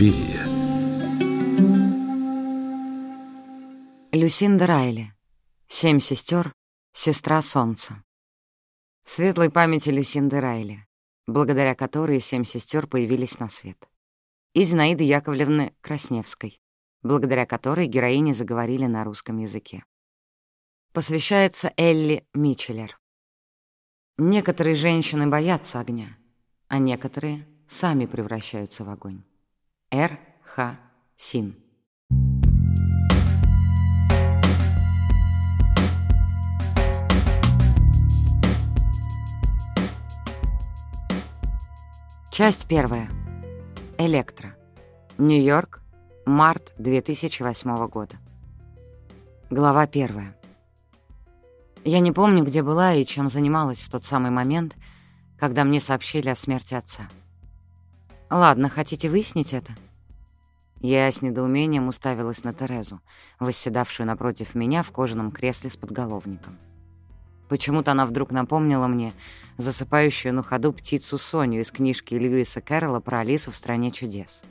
Сибири. Люсинда Райли. Семь сестер. Сестра Солнца. Светлой памяти Люсинды Райли, благодаря которой семь сестер появились на свет. И Зинаиды Яковлевны Красневской, благодаря которой героини заговорили на русском языке. Посвящается Элли Мичеллер. Некоторые женщины боятся огня, а некоторые сами превращаются в огонь. Р. Х. Син. Часть первая. Электро. Нью-Йорк. Март 2008 года. Глава первая. Я не помню, где была и чем занималась в тот самый момент, когда мне сообщили о смерти отца. Ладно, хотите выяснить это? — Я с недоумением уставилась на Терезу, восседавшую напротив меня в кожаном кресле с подголовником. Почему-то она вдруг напомнила мне засыпающую на ходу птицу Соню из книжки Льюиса Кэрролла про Алису в «Стране чудес».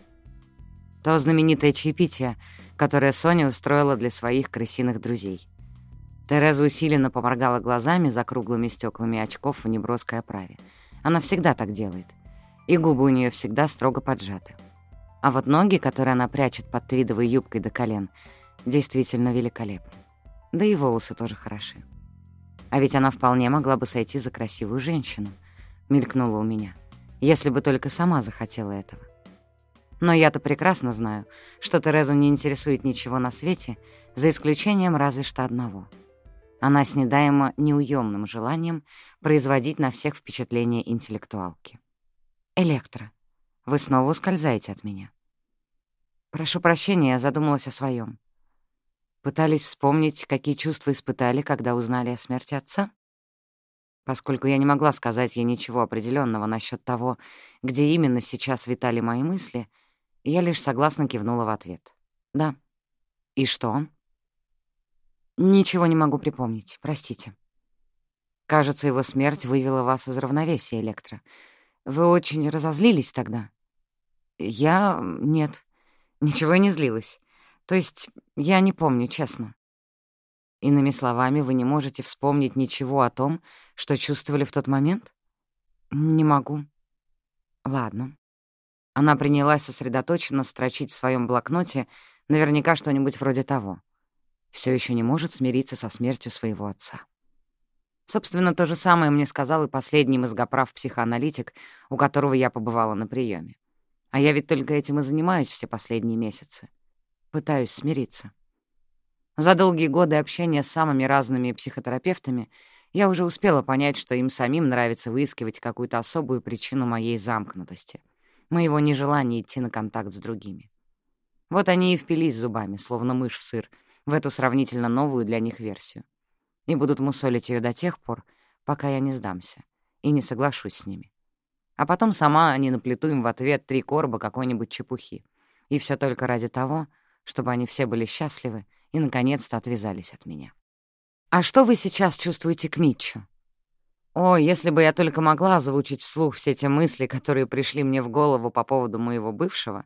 То знаменитое чаепитие, которое Соня устроила для своих крысиных друзей. Тереза усиленно поморгала глазами за круглыми стеклами очков в неброской оправе. Она всегда так делает. И губы у нее всегда строго поджаты. А вот ноги, которые она прячет под твидовой юбкой до колен, действительно великолепны. Да и волосы тоже хороши. А ведь она вполне могла бы сойти за красивую женщину, мелькнула у меня, если бы только сама захотела этого. Но я-то прекрасно знаю, что Терезу не интересует ничего на свете, за исключением разве что одного — она снедаема неуемным желанием производить на всех впечатление интеллектуалки. «Электро, вы снова ускользаете от меня». «Прошу прощения, я задумалась о своем. Пытались вспомнить, какие чувства испытали, когда узнали о смерти отца? Поскольку я не могла сказать ей ничего определенного насчет того, где именно сейчас витали мои мысли, я лишь согласно кивнула в ответ. «Да». «И что?» Ничего не могу припомнить, простите. Кажется, его смерть вывела вас из равновесия, Электро. Вы очень разозлились тогда. Я... нет, ничего не злилась. То есть я не помню, честно. Иными словами, вы не можете вспомнить ничего о том, что чувствовали в тот момент? Не могу. Ладно. Она принялась сосредоточенно строчить в своем блокноте наверняка что-нибудь вроде того все еще не может смириться со смертью своего отца. Собственно, то же самое мне сказал и последний мозгоправ-психоаналитик, у которого я побывала на приеме. а я ведь только этим и занимаюсь все последние месяцы. Пытаюсь смириться. За долгие годы общения с самыми разными психотерапевтами я уже успела понять, что им самим нравится выискивать какую-то особую причину моей замкнутости, моего нежелания идти на контакт с другими. Вот они и впились зубами, словно мышь в сыр, в эту сравнительно новую для них версию. И будут мусолить ее до тех пор, пока я не сдамся и не соглашусь с ними. А потом сама они наплету им в ответ три корба какой-нибудь чепухи. И все только ради того, чтобы они все были счастливы и, наконец-то, отвязались от меня. «А что вы сейчас чувствуете к Митчу?» «О, если бы я только могла озвучить вслух все те мысли, которые пришли мне в голову по поводу моего бывшего»,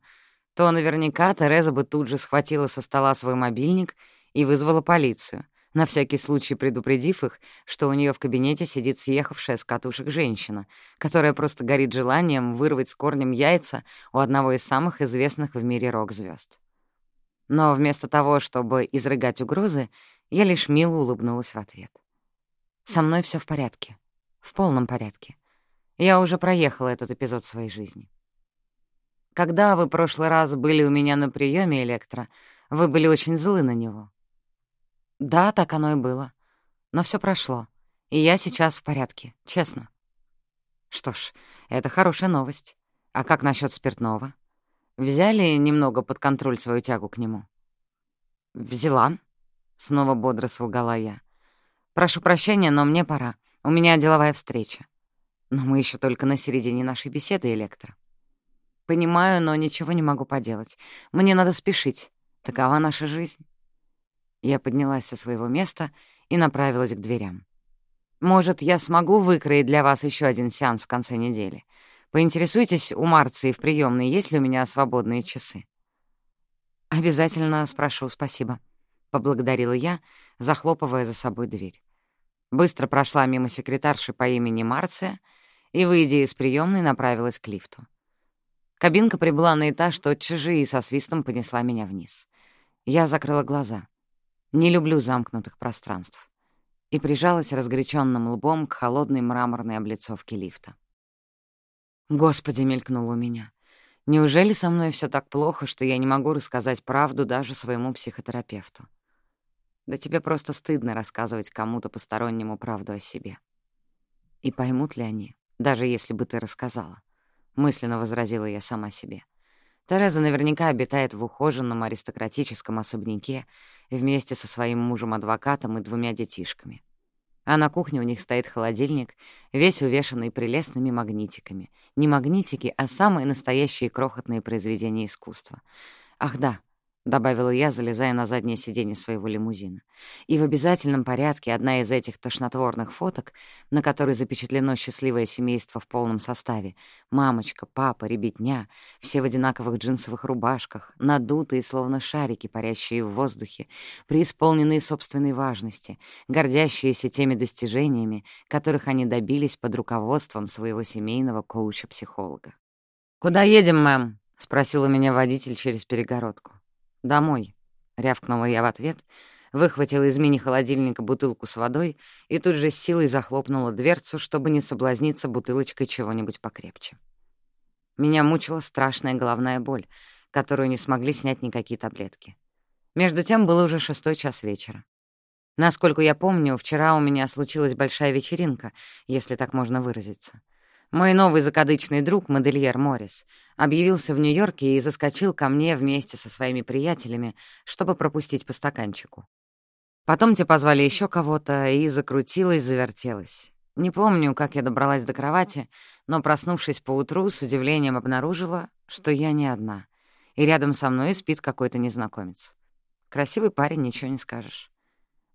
то наверняка Тереза бы тут же схватила со стола свой мобильник и вызвала полицию, на всякий случай предупредив их, что у нее в кабинете сидит съехавшая с катушек женщина, которая просто горит желанием вырвать с корнем яйца у одного из самых известных в мире рок звезд Но вместо того, чтобы изрыгать угрозы, я лишь мило улыбнулась в ответ. «Со мной все в порядке. В полном порядке. Я уже проехала этот эпизод своей жизни. Когда вы прошлый раз были у меня на приеме, Да, так оно и было. Но все прошло, и я сейчас в порядке, честно. Что ж, это хорошая новость. А как насчет спиртного? Взяли немного под контроль свою тягу к нему? Взяла. Снова бодро солгала я. Прошу прощения, но мне пора. У меня деловая встреча. Но мы еще только на середине нашей беседы, Электро. Понимаю, но ничего не могу поделать. Мне надо спешить. Такова наша жизнь. Я поднялась со своего места и направилась к дверям. «Может, я смогу выкроить для вас еще один сеанс в конце недели? Поинтересуйтесь у Марции в приемной, есть ли у меня свободные часы?» «Обязательно спрошу, спасибо», — поблагодарила я, захлопывая за собой дверь. Быстро прошла мимо секретарши по имени Марция и, выйдя из приемной, направилась к лифту. Кабинка прибыла на этаж тотчас же и со свистом понесла меня вниз. Я закрыла глаза — Не люблю замкнутых пространств. И прижалась разгоряченным лбом к холодной мраморной облицовке лифта. «Господи!» — мелькнуло у меня. Неужели со мной все так плохо, что я не могу рассказать правду даже своему психотерапевту? Да тебе просто стыдно рассказывать кому-то постороннему правду о себе. И поймут ли они, даже если бы ты рассказала? Мысленно возразила я сама себе. Тереза наверняка обитает в ухоженном аристократическом особняке вместе со своим мужем-адвокатом и двумя детишками. А на кухне у них стоит холодильник, весь увешанный прелестными магнитиками. Не магнитики, а самые настоящие крохотные произведения искусства. Ах да, — добавила я, залезая на заднее сиденье своего лимузина. И в обязательном порядке одна из этих тошнотворных фоток, на которой запечатлено счастливое семейство в полном составе. Мамочка, папа, ребятня, все в одинаковых джинсовых рубашках, надутые, словно шарики, парящие в воздухе, преисполненные собственной важности, гордящиеся теми достижениями, которых они добились под руководством своего семейного коуча-психолога. «Куда едем, мэм?» — спросил у меня водитель через перегородку. «Домой», — рявкнула я в ответ, выхватила из мини-холодильника бутылку с водой и тут же с силой захлопнула дверцу, чтобы не соблазниться бутылочкой чего-нибудь покрепче. Меня мучила страшная головная боль, которую не смогли снять никакие таблетки. Между тем был уже шестой час вечера. Насколько я помню, вчера у меня случилась большая вечеринка, если так можно выразиться — мой новый закадычный друг, модельер Моррис, объявился в Нью-Йорке и заскочил ко мне вместе со своими приятелями, чтобы пропустить по стаканчику. Потом те позвали еще кого-то, и закрутилась, завертелась. Не помню, как я добралась до кровати, но, проснувшись поутру, с удивлением обнаружила, что я не одна, и рядом со мной спит какой-то незнакомец. Красивый парень, ничего не скажешь.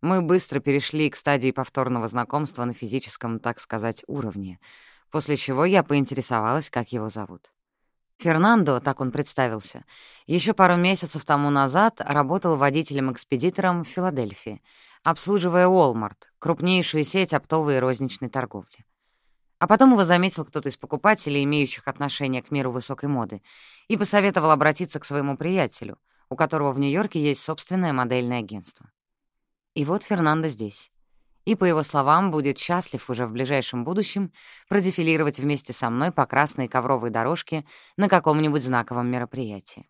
Мы быстро перешли к стадии повторного знакомства на физическом, так сказать, уровне — после чего я поинтересовалась, как его зовут. Фернандо, так он представился, еще пару месяцев тому назад работал водителем-экспедитором в Филадельфии, обслуживая Walmart, крупнейшую сеть оптовой и розничной торговли. А потом его заметил кто-то из покупателей, имеющих отношение к миру высокой моды, и посоветовал обратиться к своему приятелю, у которого в Нью-Йорке есть собственное модельное агентство. И вот Фернандо здесь и, по его словам, будет счастлив уже в ближайшем будущем продефилировать вместе со мной по красной ковровой дорожке на каком-нибудь знаковом мероприятии.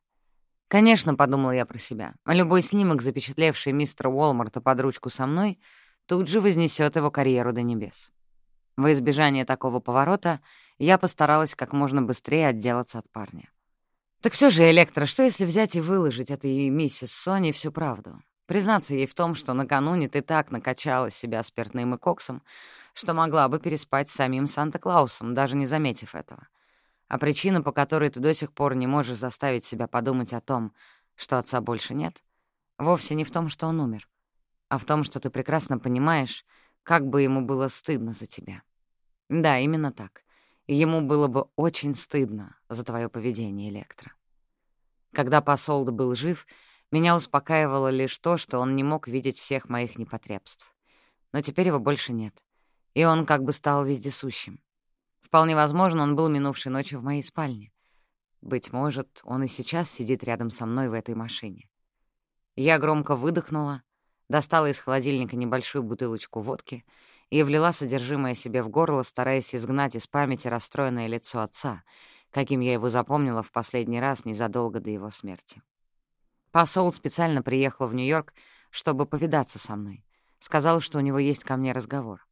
Конечно, подумала я про себя, любой снимок, запечатлевший мистера Уолмарта под ручку со мной, тут же вознесет его карьеру до небес. Во избежание такого поворота я постаралась как можно быстрее отделаться от парня. Так все же, Электро, что если взять и выложить этой миссис Сони всю правду? Признаться ей в том, что накануне ты так накачала себя спиртным и коксом, что могла бы переспать с самим Санта-Клаусом, даже не заметив этого. А причина, по которой ты до сих пор не можешь заставить себя подумать о том, что отца больше нет, вовсе не в том, что он умер, а в том, что ты прекрасно понимаешь, как бы ему было стыдно за тебя. Да, именно так. Ему было бы очень стыдно за твое поведение, Электро. Когда посол был жив — меня успокаивало лишь то, что он не мог видеть всех моих непотребств. Но теперь его больше нет, и он как бы стал вездесущим. Вполне возможно, он был минувшей ночью в моей спальне. Быть может, он и сейчас сидит рядом со мной в этой машине. Я громко выдохнула, достала из холодильника небольшую бутылочку водки и влила содержимое себе в горло, стараясь изгнать из памяти расстроенное лицо отца, каким я его запомнила в последний раз незадолго до его смерти. Посол специально приехал в Нью-Йорк, чтобы повидаться со мной. Сказал, что у него есть ко мне разговор.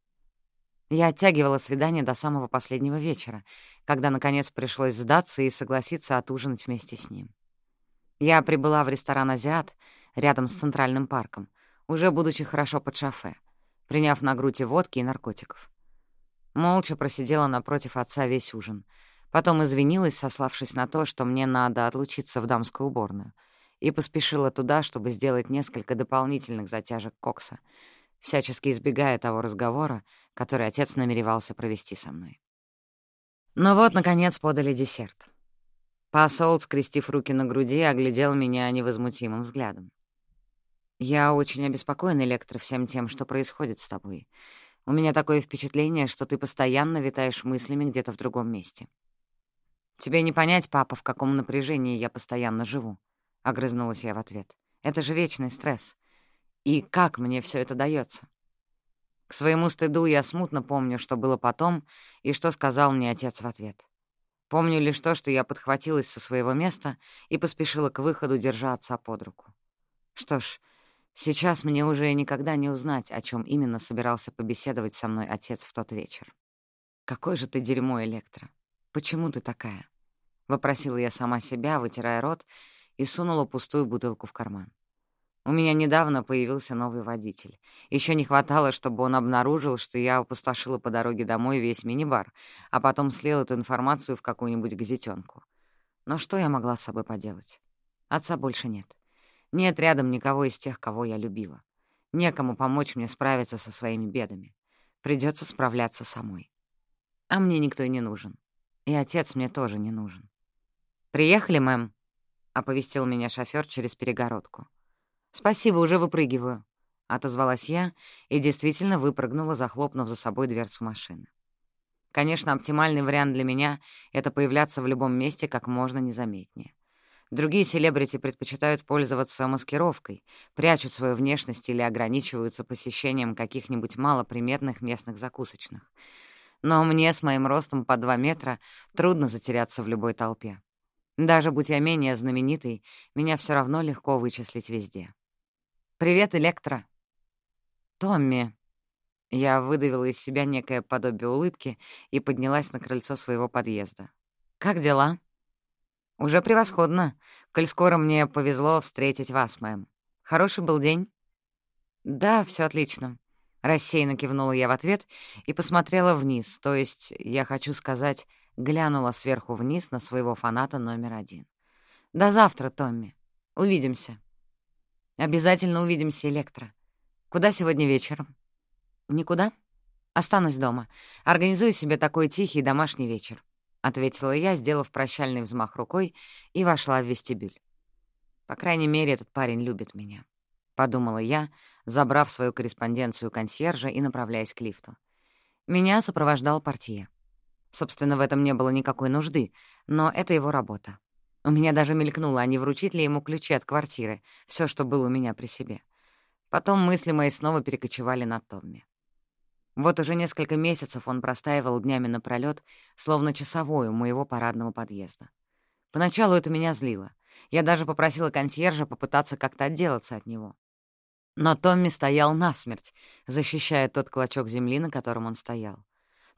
Я оттягивала свидание до самого последнего вечера, когда, наконец, пришлось сдаться и согласиться отужинать вместе с ним. Я прибыла в ресторан «Азиат» рядом с Центральным парком, уже будучи хорошо под шофе, приняв на грудь и водки и наркотиков. Молча просидела напротив отца весь ужин. Потом извинилась, сославшись на то, что мне надо отлучиться в дамскую уборную — и поспешила туда, чтобы сделать несколько дополнительных затяжек кокса, всячески избегая того разговора, который отец намеревался провести со мной. Но вот, наконец, подали десерт. Посол, скрестив руки на груди, оглядел меня невозмутимым взглядом. «Я очень обеспокоен, Электро, всем тем, что происходит с тобой. У меня такое впечатление, что ты постоянно витаешь мыслями где-то в другом месте. Тебе не понять, папа, в каком напряжении я постоянно живу», — огрызнулась я в ответ. «Это же вечный стресс. И как мне все это дается? К своему стыду я смутно помню, что было потом и что сказал мне отец в ответ. Помню лишь то, что я подхватилась со своего места и поспешила к выходу, держа отца под руку. Что ж, сейчас мне уже никогда не узнать, о чем именно собирался побеседовать со мной отец в тот вечер. «Какой же ты дерьмо, Электро! Почему ты такая?» — вопросила я сама себя, вытирая рот, и сунула пустую бутылку в карман. У меня недавно появился новый водитель. Еще не хватало, чтобы он обнаружил, что я опустошила по дороге домой весь мини-бар, а потом слил эту информацию в какую-нибудь газетенку. Но что я могла с собой поделать? Отца больше нет. Нет рядом никого из тех, кого я любила. Некому помочь мне справиться со своими бедами. Придется справляться самой. А мне никто и не нужен. И отец мне тоже не нужен. «Приехали, мэм?» — оповестил меня шофер через перегородку. «Спасибо, уже выпрыгиваю», — отозвалась я и действительно выпрыгнула, захлопнув за собой дверцу машины. Конечно, оптимальный вариант для меня — это появляться в любом месте как можно незаметнее. Другие селебрити предпочитают пользоваться маскировкой, прячут свою внешность или ограничиваются посещением каких-нибудь малоприметных местных закусочных. Но мне с моим ростом по 2 метра трудно затеряться в любой толпе. Даже будь я менее знаменитый, меня все равно легко вычислить везде. «Привет, Электро!» «Томми!» Я выдавила из себя некое подобие улыбки и поднялась на крыльцо своего подъезда. «Как дела?» «Уже превосходно, коль скоро мне повезло встретить вас, мэм. Хороший был день?» «Да, все отлично», — рассеянно кивнула я в ответ и посмотрела вниз, то есть, я хочу сказать, глянула сверху вниз на своего фаната номер один. «До завтра, Томми. Увидимся». «Обязательно увидимся, Электро. Куда сегодня вечером?» «Никуда. Останусь дома. Организую себе такой тихий домашний вечер», — ответила я, сделав прощальный взмах рукой, и вошла в вестибюль. «По крайней мере, этот парень любит меня», — подумала я, забрав свою корреспонденцию консьержа и направляясь к лифту. Меня сопровождал портье. Собственно, в этом не было никакой нужды, но это его работа. У меня даже мелькнуло, а не вручить ли ему ключи от квартиры, все, что было у меня при себе. Потом мысли мои снова перекочевали на Томми. Вот уже несколько месяцев он простаивал днями напролёт, словно часовой у моего парадного подъезда. Поначалу это меня злило. Я даже попросила консьержа попытаться как-то отделаться от него. Но Томми стоял насмерть, защищая тот клочок земли, на котором он стоял.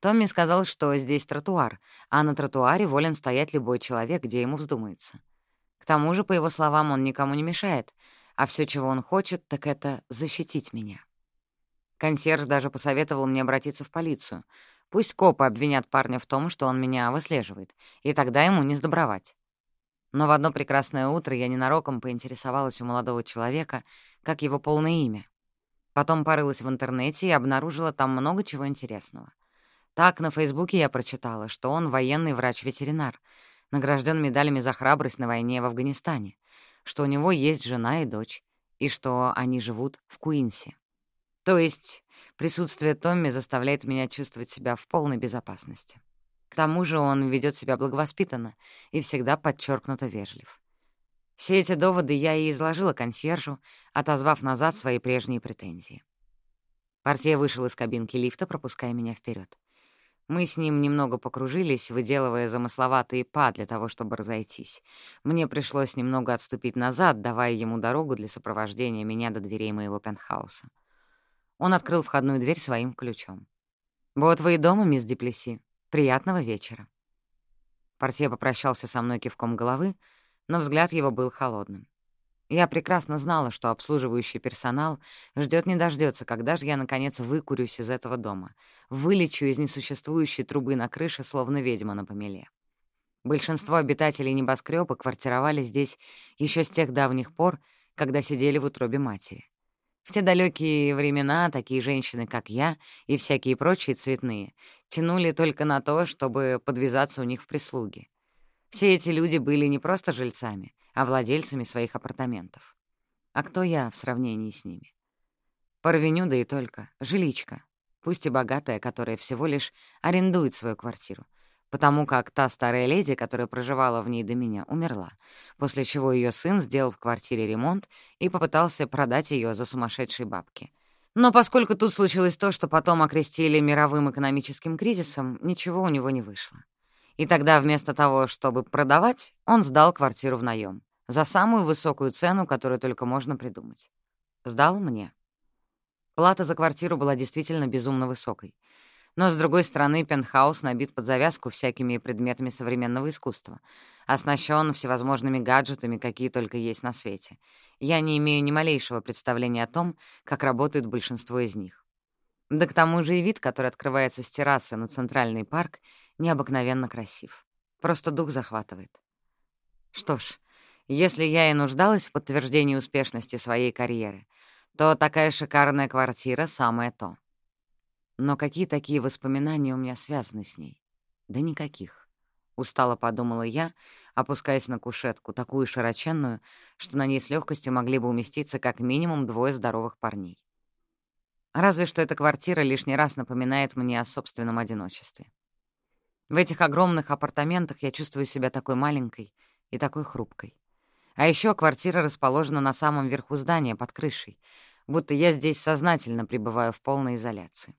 Томми сказал, что здесь тротуар, а на тротуаре волен стоять любой человек, где ему вздумается. К тому же, по его словам, он никому не мешает, а все, чего он хочет, так это защитить меня. Консьерж даже посоветовал мне обратиться в полицию. Пусть копы обвинят парня в том, что он меня выслеживает, и тогда ему не сдобровать. Но в одно прекрасное утро я ненароком поинтересовалась у молодого человека, как его полное имя. Потом порылась в интернете и обнаружила там много чего интересного. Так, на Фейсбуке я прочитала, что он военный врач-ветеринар, награжден медалями за храбрость на войне в Афганистане, что у него есть жена и дочь, и что они живут в Куинсе. То есть присутствие Томми заставляет меня чувствовать себя в полной безопасности. К тому же он ведет себя благовоспитанно и всегда подчеркнуто вежлив. Все эти доводы я и изложила консьержу, отозвав назад свои прежние претензии. Партия вышел из кабинки Мы с ним немного покружились, выделывая замысловатые па для того, чтобы разойтись. Мне пришлось немного отступить назад, давая ему дорогу для сопровождения меня до дверей моего пентхауса. Он открыл входную дверь своим ключом. «Вот вы и дома, мисс Диплеси. Приятного вечера». Портье попрощался со мной кивком головы, но взгляд его был холодным. Я прекрасно знала, что обслуживающий персонал ждет не дождется, когда же я, наконец, выкурюсь из этого дома, вылечу из несуществующей трубы на крыше, словно ведьма на помеле. Большинство обитателей небоскреба квартировали здесь еще с тех давних пор, когда сидели в утробе матери. В те далекие времена такие женщины, как я, и всякие прочие цветные, тянули только на то, чтобы подвязаться у них в прислуге. Все эти люди были не просто жильцами, а владельцами своих апартаментов. А кто я в сравнении с ними? Порвеню, да и только, жиличка, пусть и богатая, которая всего лишь арендует свою квартиру, потому как та старая леди, которая проживала в ней до меня, умерла, после чего ее сын сделал в квартире ремонт и попытался продать ее за сумасшедшие бабки. Но поскольку тут случилось то, что потом окрестили мировым экономическим кризисом, ничего у него не вышло. И тогда вместо того, чтобы продавать, он сдал квартиру в наем за самую высокую цену, которую только можно придумать. Сдал мне. Плата за квартиру была действительно безумно высокой. Но, с другой стороны, пентхаус набит под завязку всякими предметами современного искусства, оснащен всевозможными гаджетами, какие только есть на свете. Я не имею ни малейшего представления о том, как работают большинство из них. Да к тому же и вид, который открывается с террасы на Центральный парк, необыкновенно красив. Просто дух захватывает. Что ж, если я и нуждалась в подтверждении успешности своей карьеры, то такая шикарная квартира — самое то. Но какие такие воспоминания у меня связаны с ней? Да никаких. Устало подумала я, опускаясь на кушетку, такую широченную, что на ней с легкостью могли бы уместиться как минимум двое здоровых парней. Разве что эта квартира лишний раз напоминает мне о собственном одиночестве. В этих огромных апартаментах я чувствую себя такой маленькой и такой хрупкой. А еще квартира расположена на самом верху здания, под крышей, будто я здесь сознательно пребываю в полной изоляции.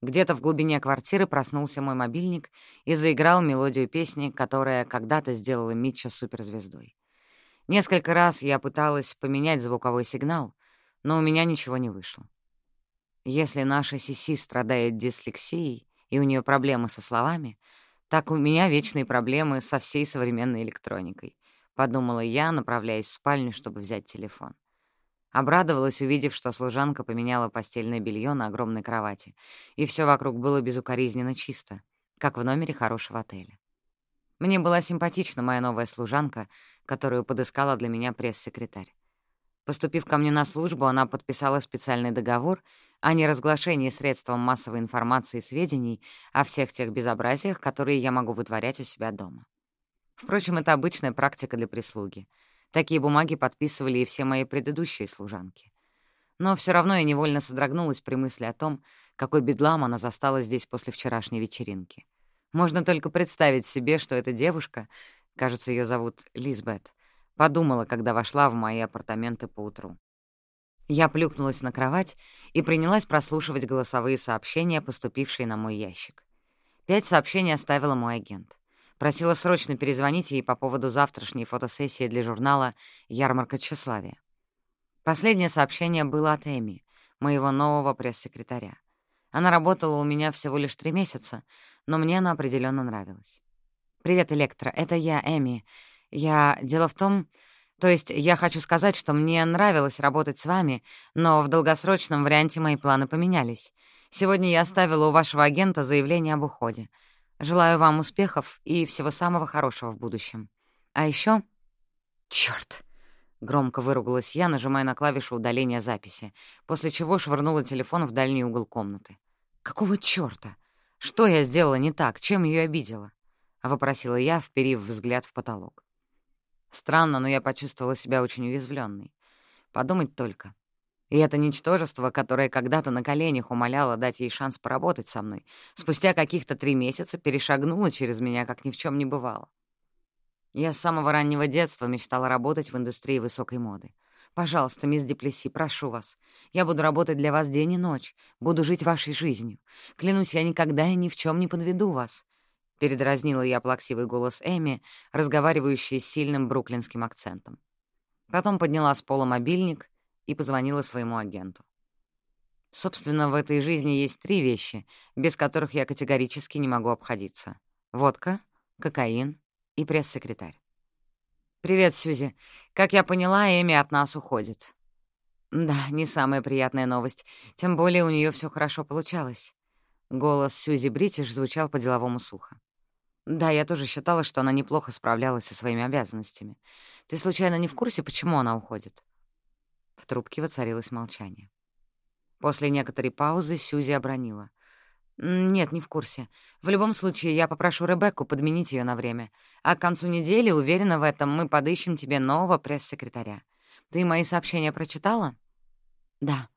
Где-то в глубине квартиры проснулся мой мобильник и заиграл мелодию песни, которая когда-то сделала Митча суперзвездой. Несколько раз я пыталась поменять звуковой сигнал, но у меня ничего не вышло. Если наша Сиси страдает дислексией, и у нее проблемы со словами, так у меня вечные проблемы со всей современной электроникой, — подумала я, направляясь в спальню, чтобы взять телефон. Обрадовалась, увидев, что служанка поменяла постельное белье на огромной кровати, и все вокруг было безукоризненно чисто, как в номере хорошего отеля. Мне была симпатична моя новая служанка, которую подыскала для меня пресс-секретарь. Поступив ко мне на службу, она подписала специальный договор о неразглашении средством массовой информации и сведений о всех тех безобразиях, которые я могу вытворять у себя дома. Впрочем, это обычная практика для прислуги. Такие бумаги подписывали и все мои предыдущие служанки. Но все равно я невольно содрогнулась при мысли о том, какой бедлам она застала здесь после вчерашней вечеринки. Можно только представить себе, что эта девушка, кажется, ее зовут Лизбет, подумала, когда вошла в мои апартаменты поутру. Я плюхнулась на кровать и принялась прослушивать голосовые сообщения, поступившие на мой ящик. Пять сообщений оставила мой агент. Просила срочно перезвонить ей по поводу завтрашней фотосессии для журнала «Ярмарка тщеславия». Последнее сообщение было от Эми, моего нового пресс-секретаря. Она работала у меня всего лишь три месяца, но мне она определенно нравилась. «Привет, Электро, это я, Эми. Я... Дело в том... То есть я хочу сказать, что мне нравилось работать с вами, но в долгосрочном варианте мои планы поменялись. Сегодня я оставила у вашего Желаю вам успехов и всего самого хорошего в будущем. А еще... Черт! Громко выругалась я, нажимая на клавишу удаления записи, после чего швырнула телефон в дальний угол комнаты. «Какого черта? Что я сделала не так? Чем ее обидела?» — вопросила я, вперив взгляд в потолок. Странно, но я почувствовала себя очень уязвлённой. Подумать только. И это ничтожество, которое когда-то на коленях умоляло дать ей шанс поработать со мной, спустя каких-то три месяца перешагнуло через меня, как ни в чем не бывало. Я с самого раннего детства мечтала работать в индустрии высокой моды. Пожалуйста, мисс Деплеси, прошу вас. Я буду работать для вас день и ночь, буду жить вашей жизнью. Клянусь, я никогда и ни в чем не подведу вас. Передразнила я плаксивый голос Эми, разговаривающий с сильным бруклинским акцентом. Потом подняла с пола мобильник и позвонила своему агенту. Собственно, в этой жизни есть три вещи, без которых я категорически не могу обходиться. Водка, кокаин и пресс-секретарь. «Привет, Сьюзи. Как я поняла, Эми от нас уходит». Да, не самая приятная новость, тем более у нее все хорошо получалось. Голос Сьюзи Бритиш звучал по-деловому сухо. Да, я тоже считала, что она неплохо справлялась со своими обязанностями. Ты случайно не в курсе, почему она уходит? В трубке воцарилось молчание. После некоторой паузы Сьюзи обронила. «Нет, не в курсе. В любом случае, я попрошу Ребекку подменить ее на время. А к концу недели, уверена в этом, мы подыщем тебе нового пресс-секретаря. Ты мои сообщения прочитала?» «Да».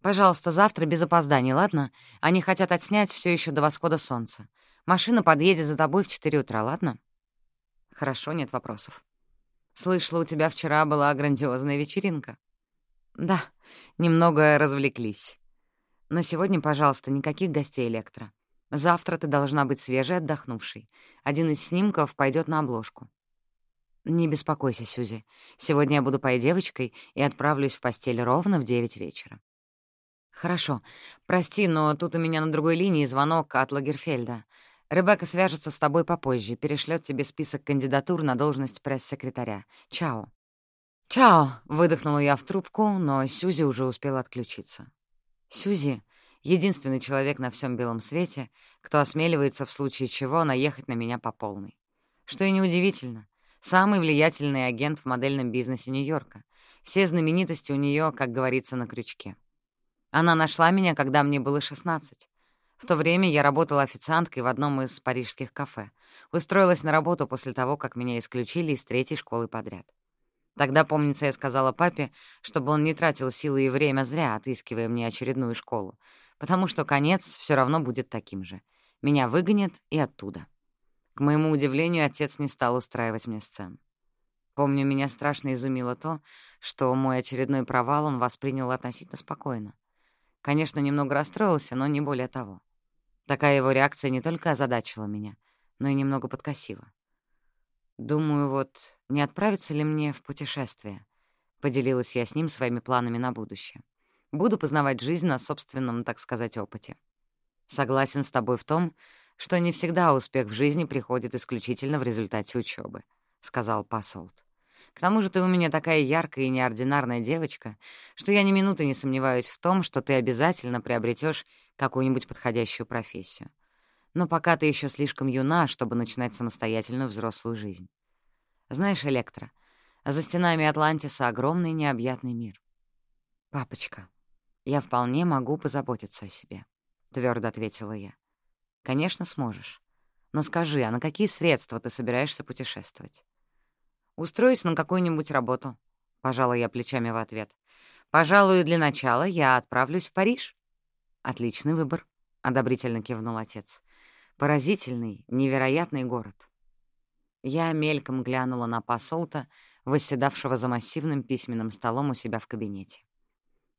«Пожалуйста, завтра без опозданий, ладно? Они хотят отснять все еще до восхода солнца. Машина подъедет за тобой в 4 утра, ладно?» «Хорошо, нет вопросов». «Слышала, у тебя вчера была грандиозная вечеринка». Да, немного развлеклись. Но сегодня, пожалуйста, никаких гостей Электро. Завтра ты должна быть свежей, отдохнувшей. Один из снимков пойдет на обложку. Не беспокойся, Сюзи. Сегодня я буду пой девочкой и отправлюсь в постель ровно в девять вечера. Хорошо. Прости, но тут у меня на другой линии звонок от Лагерфельда. Ребекка свяжется с тобой попозже, перешлет тебе список кандидатур на должность пресс-секретаря. Чао. «Чао!» — выдохнула я в трубку, но Сюзи уже успела отключиться. Сюзи — единственный человек на всем белом свете, кто осмеливается в случае чего наехать на меня по полной. Что и неудивительно. Самый влиятельный агент в модельном бизнесе Нью-Йорка. Все знаменитости у нее, как говорится, на крючке. Она нашла меня, когда мне было 16. В то время я работала официанткой в одном из парижских кафе. Устроилась на работу после того, как меня исключили из третьей школы подряд. Тогда, помнится, я сказала папе, чтобы он не тратил силы и время зря, отыскивая мне очередную школу, потому что конец все равно будет таким же. Меня выгонят и оттуда. К моему удивлению, отец не стал устраивать мне сцен. Помню, меня страшно изумило то, что мой очередной провал он воспринял относительно спокойно. Конечно, немного расстроился, но не более того. Такая его реакция не только озадачила Думаю, вот не отправиться ли мне в путешествие? Поделилась я с ним своими планами на будущее. Буду познавать жизнь на собственном, так сказать, опыте. Согласен с тобой в том, что не всегда успех в жизни приходит исключительно в результате учёбы, сказал Пасолт. К тому же ты у меня такая яркая и неординарная девочка, что я ни минуты не сомневаюсь в том, что ты обязательно приобретёшь какую-нибудь подходящую профессию. Но пока ты еще слишком юна, чтобы начинать самостоятельную взрослую жизнь. Знаешь, Электро, за стенами Атлантиса огромный необъятный мир. «Папочка, я вполне могу позаботиться о себе», — твердо ответила я. «Конечно, сможешь. Но скажи, а на какие средства ты собираешься путешествовать?» «Устроюсь на какую-нибудь работу», — пожала я плечами в ответ. «Пожалуй, для начала я отправлюсь в Париж». «Отличный выбор», — одобрительно кивнул отец поразительный, невероятный город. Я мельком глянула на посолта, восседавшего за массивным письменным столом у себя в кабинете.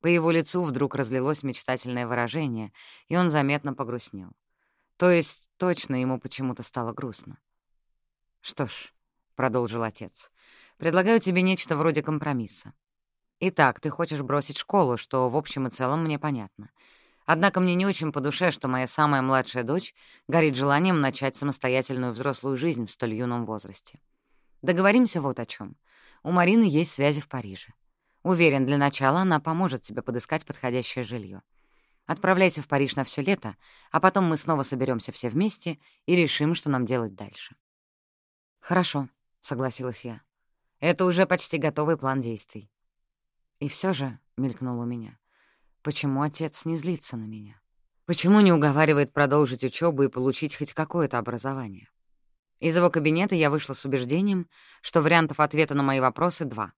По его лицу вдруг разлилось мечтательное выражение, и он заметно погрустнел. То есть точно ему почему-то стало грустно. «Что ж», — продолжил отец, — «предлагаю тебе нечто вроде компромисса. Итак, ты хочешь бросить школу, что в общем и целом мне понятно — Однако мне не очень по душе, что моя самая младшая дочь горит желанием начать самостоятельную взрослую жизнь в столь юном возрасте. Договоримся вот о чем. У Марины есть связи в Париже. Уверен, для начала она поможет тебе подыскать подходящее жилье. Отправляйся в Париж на все лето, а потом мы снова соберемся все вместе и решим, что нам делать дальше. Хорошо, согласилась я. Это уже почти готовый план действий. И все же, мелькнуло у меня, Почему отец не злится на меня? Почему не уговаривает продолжить учебу и получить хоть какое-то образование? Из его кабинета я вышла с убеждением, что вариантов ответа на мои вопросы два.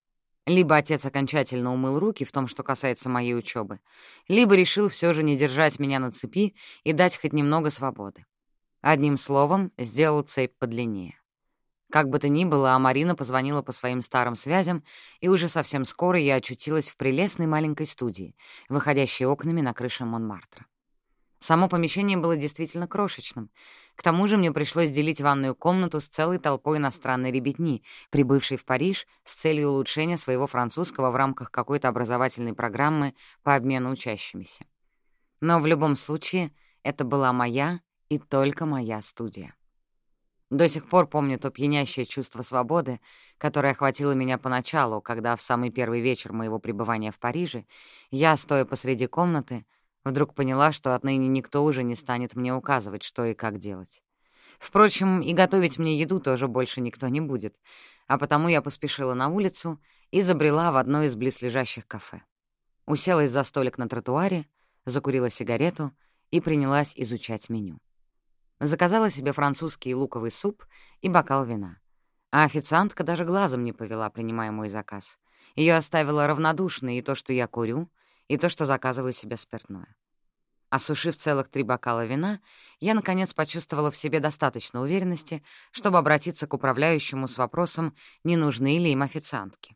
Либо отец окончательно умыл руки в том, что касается моей учебы, либо решил все же не держать меня на цепи и дать хоть немного свободы. Одним словом, сделал цепь подлиннее. Как бы то ни было, а Марина позвонила по своим старым связям, и уже совсем скоро я очутилась в прелестной маленькой студии, выходящей окнами на крыше Монмартра. Само помещение было действительно крошечным. К тому же мне пришлось делить ванную комнату с целой толпой иностранной ребятни, прибывшей в Париж с целью улучшения своего французского в рамках какой-то образовательной программы по обмену учащимися. Но в любом случае это была моя и только моя студия. До сих пор помню то пьянящее чувство свободы, которое охватило меня поначалу, когда в самый первый вечер моего пребывания в Париже я, стоя посреди комнаты, вдруг поняла, что отныне никто уже не станет мне указывать, что и как делать. Впрочем, и готовить мне еду тоже больше никто не будет, а потому я поспешила на улицу и забрела в одно из близлежащих кафе. Уселась за столик на тротуаре, закурила сигарету и принялась изучать меню. Заказала себе французский луковый суп и бокал вина. А официантка даже глазом не повела, принимая мой заказ. Ее оставило равнодушно и то, что я курю, и то, что заказываю себе спиртное. Осушив целых три бокала вина, я, наконец, почувствовала в себе достаточно уверенности, чтобы обратиться к управляющему с вопросом, не нужны ли им официантки.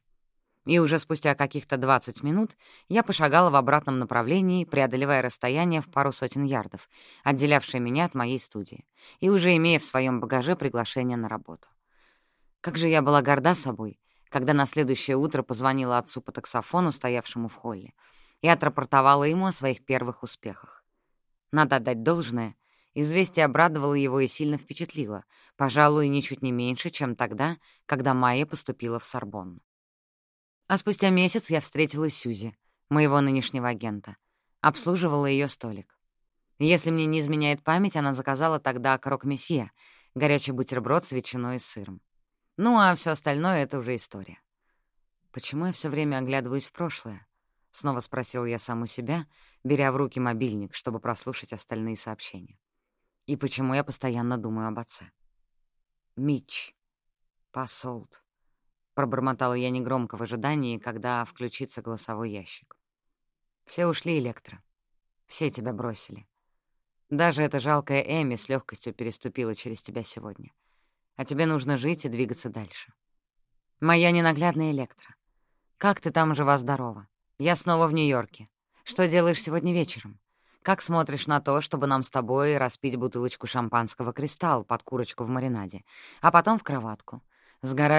И уже спустя каких-то 20 минут я пошагала в обратном направлении, преодолевая расстояние в пару сотен ярдов, отделявшее меня от моей студии, и уже имея в своем багаже приглашение на работу. Как же я была горда собой, когда на следующее утро позвонила отцу по таксофону, стоявшему в холле, и отрапортовала ему о своих первых успехах. Надо отдать должное, известие обрадовало его и сильно впечатлило, пожалуй, ничуть не меньше, чем тогда, когда Майя поступила в Сорбонну. А спустя месяц я встретила Сюзи, моего нынешнего агента. Обслуживала ее столик. Если мне не изменяет память, она заказала тогда крок-месье, горячий бутерброд с ветчиной и сыром. Ну, а все остальное — это уже история. «Почему я все время оглядываюсь в прошлое?» — снова спросил я саму себя, беря в руки мобильник, чтобы прослушать остальные сообщения. «И почему я постоянно думаю об отце?» «Митч. Посолт. Пробормотала я негромко в ожидании, когда включится голосовой ящик. Все ушли, Электро. Все тебя бросили. Даже эта жалкая Эми с легкостью переступила через тебя сегодня. А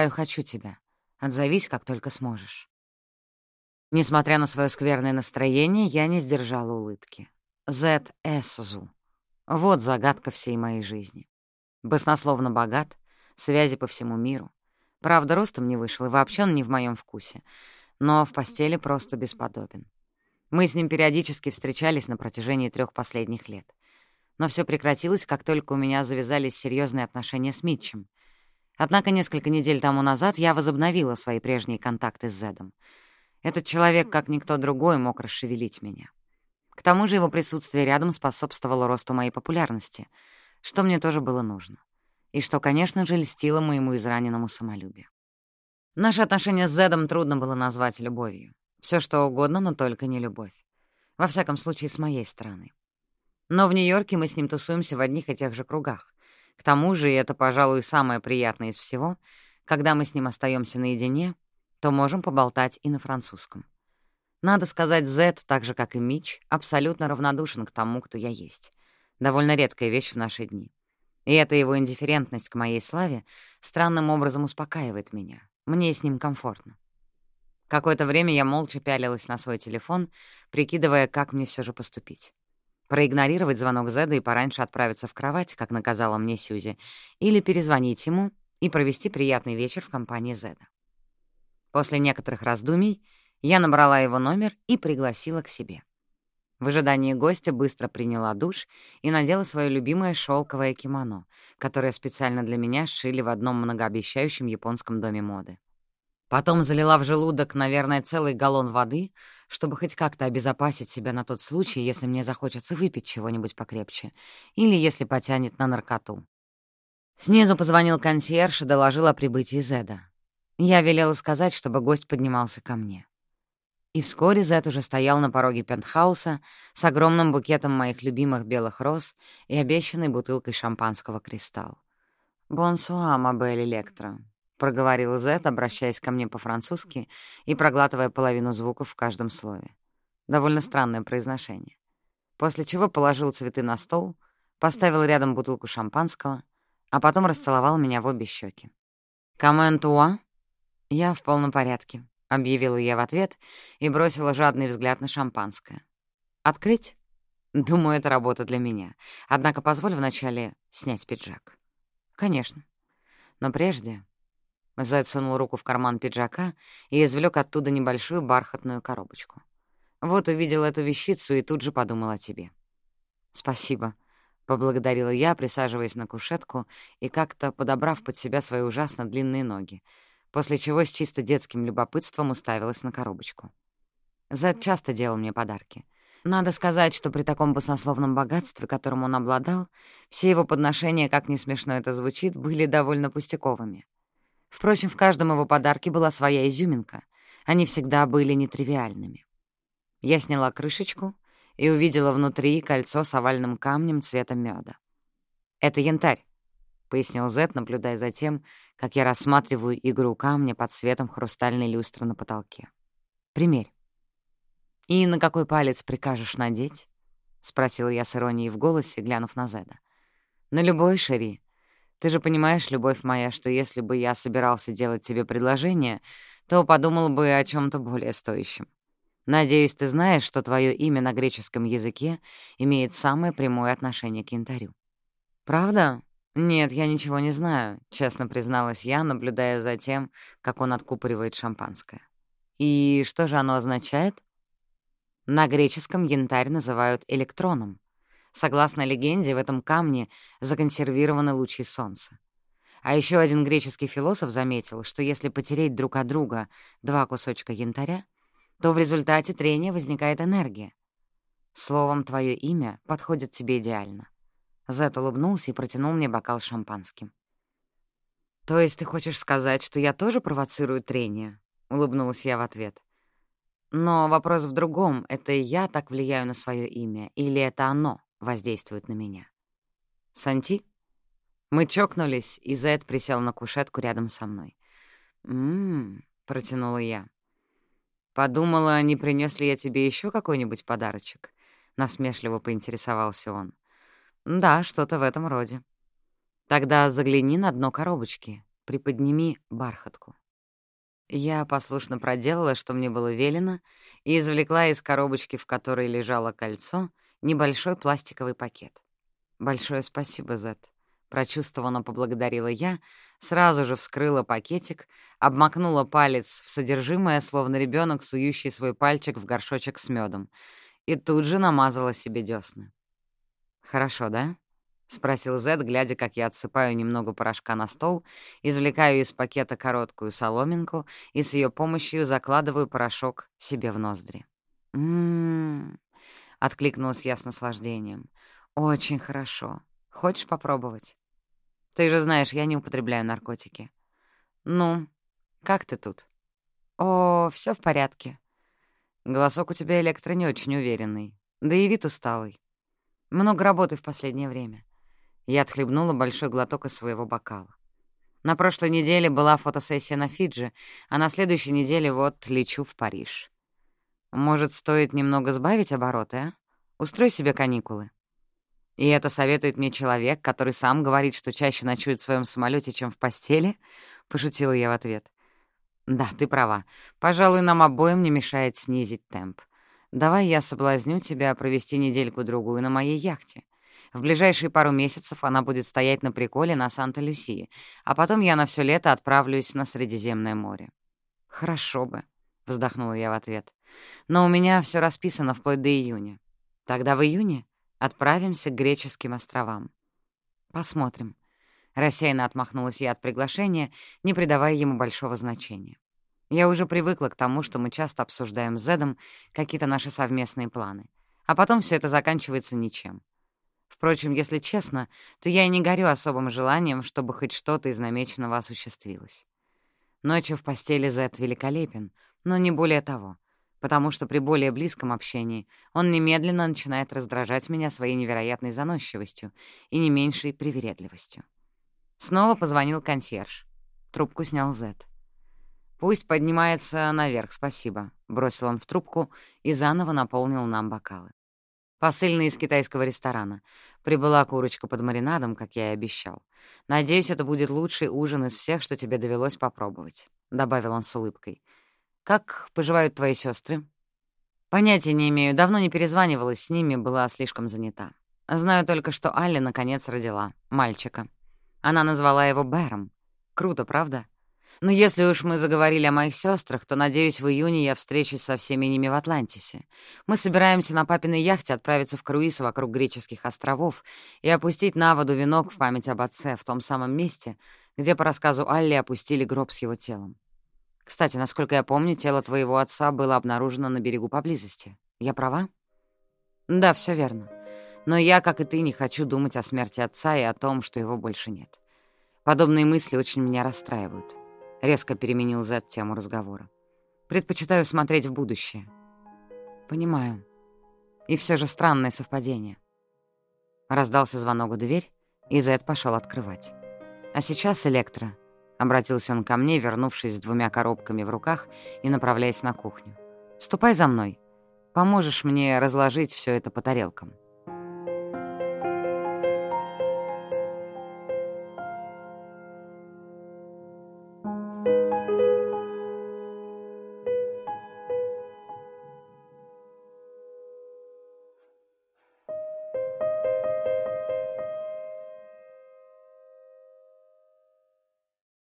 тебе нужно жить и двигаться дальше. Моя ненаглядная Электро. Как ты там жива-здорова? Я снова в Нью-Йорке. Что делаешь сегодня вечером? Как смотришь на то, чтобы нам с тобой распить бутылочку шампанского «Кристалл» под курочку в маринаде, а потом в кроватку? Сгораю, хочу тебя. Отзовись, как только сможешь». Несмотря на свое скверное настроение, я не сдержала улыбки. Зет Эсузу. Вот загадка всей моей жизни. Баснословно богат, связи по всему миру. Правда, ростом не вышел, и вообще он не в моем вкусе. Но в постели просто бесподобен. Мы с ним периодически встречались на протяжении трех последних лет. Но все прекратилось, как только у меня завязались серьезные отношения с Митчем. Однако несколько недель тому назад я возобновила свои прежние контакты с Зедом. Этот человек, как никто другой, мог расшевелить меня. К тому же его присутствие рядом способствовало росту моей популярности, что мне тоже было нужно. И что, конечно же, льстило моему израненному самолюбию. Наши отношения с Зедом трудно было назвать любовью. Все что угодно, но только не любовь. Во всяком случае, с моей стороны. Но в Нью-Йорке мы с ним тусуемся в одних и тех же кругах. К тому же, и это, пожалуй, самое приятное из всего, когда мы с ним остаемся наедине, то можем поболтать и на французском. Надо сказать, Зет, так же, как и Мич, абсолютно равнодушен к тому, кто я есть. Довольно редкая вещь в наши дни. И эта его индифферентность к моей славе странным образом успокаивает меня. Мне с ним комфортно. Какое-то время я молча пялилась на свой телефон, прикидывая, как мне все же поступить. Проигнорировать звонок Зеда и пораньше отправиться в кровать, как наказала мне Сьюзи, или перезвонить ему и провести приятный вечер в компании Зеда. После некоторых раздумий я набрала его номер и пригласила к себе. В ожидании гостя быстро приняла душ и надела свое любимое шелковое кимоно, которое специально для меня сшили в одном многообещающем японском доме моды. Потом залила в желудок, наверное, целый галлон воды, чтобы хоть как-то обезопасить себя на тот случай, если мне захочется выпить чего-нибудь покрепче или если потянет на наркоту. Снизу позвонил консьерж и доложил о прибытии Зеда. Я велела сказать, чтобы гость поднимался ко мне. И вскоре Зед уже стоял на пороге пентхауса с огромным букетом моих любимых белых роз и обещанной бутылкой шампанского «Кристалл». «Бонсуа, мабель Электро», — проговорил Зет, обращаясь ко мне по-французски и проглатывая половину звуков в каждом слове. Довольно странное произношение. После чего положил цветы на стол, поставил рядом бутылку шампанского, а потом расцеловал меня в обе щеки. «Комментуа?» «Я в полном порядке», — объявила я в ответ и бросила жадный взгляд на шампанское. «Открыть?» «Думаю, это работа для меня. Однако позволь вначале снять пиджак». «Конечно. Но прежде Заяц сунул руку в карман пиджака и извлек оттуда небольшую бархатную коробочку. «Вот увидел эту вещицу и тут же подумал о тебе». «Спасибо», — поблагодарила я, присаживаясь на кушетку и как-то подобрав под себя свои ужасно длинные ноги, после чего с чисто детским любопытством уставилась на коробочку. Зед часто делал мне подарки. Надо сказать, что при таком баснословном богатстве, которым он обладал, все его подношения, как не смешно это звучит, были довольно пустяковыми. Впрочем, в каждом его подарке была своя изюминка. Они всегда были нетривиальными. Я сняла крышечку и увидела внутри кольцо с овальным камнем цвета меда. «Это янтарь», — пояснил Зет, наблюдая за тем, как я рассматриваю игру камня под светом хрустальной люстры на потолке. «Примерь». «И на какой палец прикажешь надеть?» — спросила я с иронией в голосе, глянув на Зеда. «На любой, Шери», Ты же понимаешь, любовь моя, что если бы я собирался делать тебе предложение, то подумал бы о чем то более стоящем. Надеюсь, ты знаешь, что твое имя на греческом языке имеет самое прямое отношение к янтарю. Правда? Нет, я ничего не знаю, честно призналась я, наблюдая за тем, как он откупоривает шампанское. И что же оно означает? На греческом янтарь называют электроном. Согласно легенде, в этом камне законсервированы лучи солнца. А еще один греческий философ заметил, что если потереть друг от друга два кусочка янтаря, то в результате трения возникает энергия. Словом, твое имя подходит тебе идеально. Зет улыбнулся и протянул мне бокал шампанским. «То есть ты хочешь сказать, что я тоже провоцирую трение?» — улыбнулась я в ответ. «Но вопрос в другом. Это я так влияю на свое имя, или это оно воздействует на меня?» «Санти?» Мы чокнулись, и Зет присел на кушетку рядом со мной. «М-м-м», протянула я. «Подумала, не принес ли я тебе еще какой-нибудь подарочек?» — насмешливо поинтересовался он. «Да, что-то в этом роде». «Тогда загляни на дно коробочки, приподними бархатку». Я послушно проделала, что мне было велено, и извлекла из коробочки, в которой лежало кольцо, небольшой пластиковый пакет. «Большое спасибо, Зет», — прочувствованно поблагодарила я, сразу же вскрыла пакетик, обмакнула палец в содержимое, словно ребенок, сующий свой пальчик в горшочек с медом, и тут же намазала себе десны. «Хорошо, да?» — спросил Зед, глядя, как я отсыпаю немного порошка на стол, извлекаю из пакета короткую соломинку и с ее помощью закладываю порошок себе в ноздри. «М-м-м», откликнулась я с наслаждением. «Очень хорошо. Хочешь попробовать?» Ты же знаешь, я не употребляю наркотики. Ну, как ты тут? О, все в порядке. Голосок у тебя электро не очень уверенный. Да и вид усталый. Много работы в последнее время. Я отхлебнула большой глоток из своего бокала. На прошлой неделе была фотосессия на Фиджи, а на следующей неделе вот лечу в Париж. Может, стоит немного сбавить обороты, а? Устрой себе каникулы. И это советует мне человек, который сам говорит, что чаще ночует в своем самолете, чем в постели?» — пошутила я в ответ. «Да, ты права. Пожалуй, нам обоим не мешает снизить темп. Давай я соблазню тебя провести недельку-другую на моей яхте. В ближайшие пару месяцев она будет стоять на приколе на Санта-Люсии, а потом я на все лето отправлюсь на Средиземное море». «Хорошо бы», — вздохнула я в ответ. «Но у меня все расписано вплоть до июня. Тогда в июне Отправимся к греческим островам. Посмотрим. Рассеянно отмахнулась я от приглашения, не придавая ему большого значения. Я уже привыкла к тому, что мы часто обсуждаем с Зедом какие-то наши совместные планы, а потом все это заканчивается ничем. Впрочем, если честно, то я и не горю особым желанием, чтобы хоть что-то из намеченного осуществилось. Ночью в постели Зед великолепен, но не более того потому что при более близком общении он немедленно начинает раздражать меня своей невероятной заносчивостью и не меньшей привередливостью. Снова позвонил консьерж. Трубку снял Зет. «Пусть поднимается наверх, спасибо», — бросил он в трубку и заново наполнил нам бокалы. Посыльный из китайского ресторана. Прибыла курочка под маринадом, как я и обещал. Надеюсь, это будет лучший ужин из всех, что тебе довелось попробовать», — добавил он с улыбкой. — как поживают твои сестры? Понятия не имею, давно не перезванивалась с ними, была слишком занята. Знаю только, что Алли наконец родила мальчика. Она назвала его Бэром. Круто, правда? Но если уж мы заговорили о моих сестрах, то, надеюсь, в июне я встречусь со всеми ними в Атлантисе. Мы собираемся на папиной яхте отправиться в круиз вокруг греческих островов и опустить на воду венок в память об отце в том самом месте, где, по рассказу Алли, опустили гроб с его телом. Кстати, насколько я помню, тело твоего отца было обнаружено на берегу поблизости. Я права? Да, все верно. Но я, как и ты, не хочу думать о смерти отца и о том, что его больше нет. Подобные мысли очень меня расстраивают. Резко переменил Зет тему разговора. Предпочитаю смотреть в будущее. Понимаю. И все же странное совпадение. Раздался звонок в дверь, и Зет пошел открывать. А сейчас Электро. Обратился он ко мне, вернувшись с двумя коробками в руках и направляясь на кухню. «Ступай за мной.